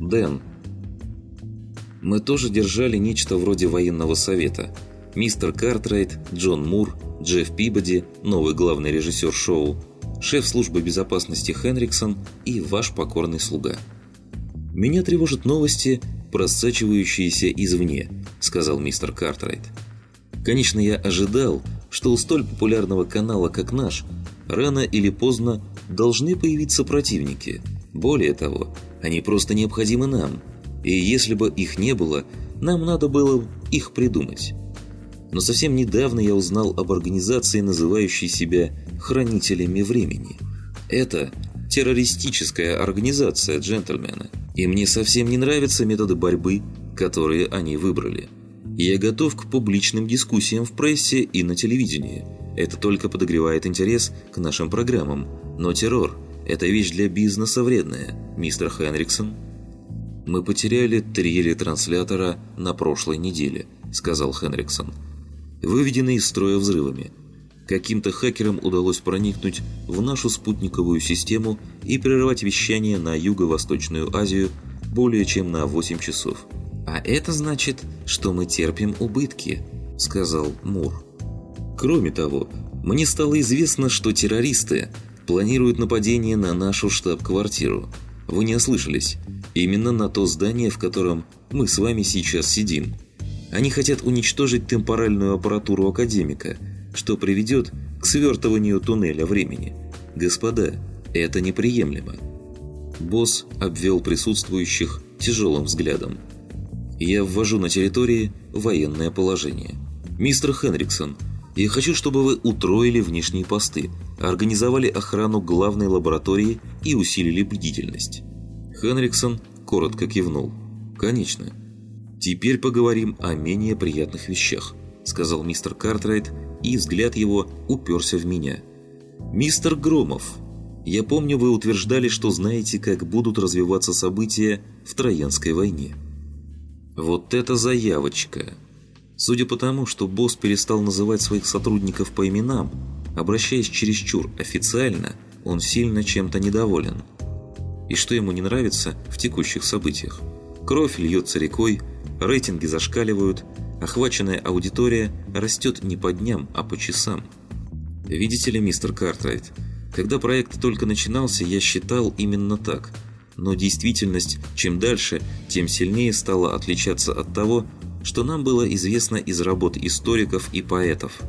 Дэн. Мы тоже держали нечто вроде военного совета. Мистер Картрайт, Джон Мур, Джефф Пибоди, новый главный режиссер шоу, шеф службы безопасности Хенриксон и ваш покорный слуга. «Меня тревожат новости, просачивающиеся извне», – сказал мистер Картрайт. «Конечно, я ожидал, что у столь популярного канала, как наш, рано или поздно должны появиться противники. Более того, они просто необходимы нам, и если бы их не было, нам надо было их придумать. Но совсем недавно я узнал об организации, называющей себя «Хранителями времени». Это террористическая организация, джентльмены, и мне совсем не нравятся методы борьбы, которые они выбрали. Я готов к публичным дискуссиям в прессе и на телевидении. Это только подогревает интерес к нашим программам. Но террор – это вещь для бизнеса вредная, мистер Хенриксон. «Мы потеряли три ретранслятора на прошлой неделе», – сказал Хенриксон. «Выведены из строя взрывами. Каким-то хакерам удалось проникнуть в нашу спутниковую систему и прервать вещание на Юго-Восточную Азию более чем на 8 часов. «А это значит, что мы терпим убытки», – сказал Мур. Кроме того, мне стало известно, что террористы планируют нападение на нашу штаб-квартиру. Вы не ослышались. Именно на то здание, в котором мы с вами сейчас сидим. Они хотят уничтожить темпоральную аппаратуру Академика, что приведет к свертыванию туннеля времени. Господа, это неприемлемо. Босс обвел присутствующих тяжелым взглядом. «Я ввожу на территории военное положение. Мистер Хенриксон, я хочу, чтобы вы утроили внешние посты, организовали охрану главной лаборатории и усилили бдительность». Хенриксон коротко кивнул. «Конечно. Теперь поговорим о менее приятных вещах», сказал мистер Картрайт, и взгляд его уперся в меня. «Мистер Громов, я помню, вы утверждали, что знаете, как будут развиваться события в Троянской войне. Вот это заявочка! Судя по тому, что босс перестал называть своих сотрудников по именам, обращаясь чересчур официально, он сильно чем-то недоволен. И что ему не нравится в текущих событиях? Кровь льется рекой, рейтинги зашкаливают, охваченная аудитория растет не по дням, а по часам. Видите ли, мистер Картрайт, когда проект только начинался, я считал именно так. Но действительность, чем дальше, тем сильнее стала отличаться от того, что нам было известно из работ историков и поэтов.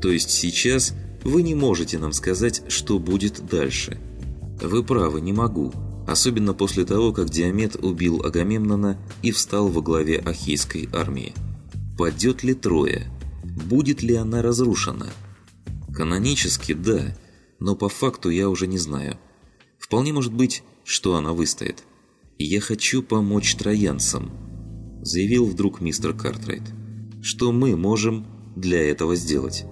То есть сейчас вы не можете нам сказать, что будет дальше. Вы правы, не могу. Особенно после того, как Диамет убил Агамемнона и встал во главе Ахейской армии. Падет ли Троя? Будет ли она разрушена? Канонически – да, но по факту я уже не знаю. Вполне может быть, что она выстоит. Я хочу помочь троянцам, заявил вдруг мистер Картрайт. Что мы можем для этого сделать?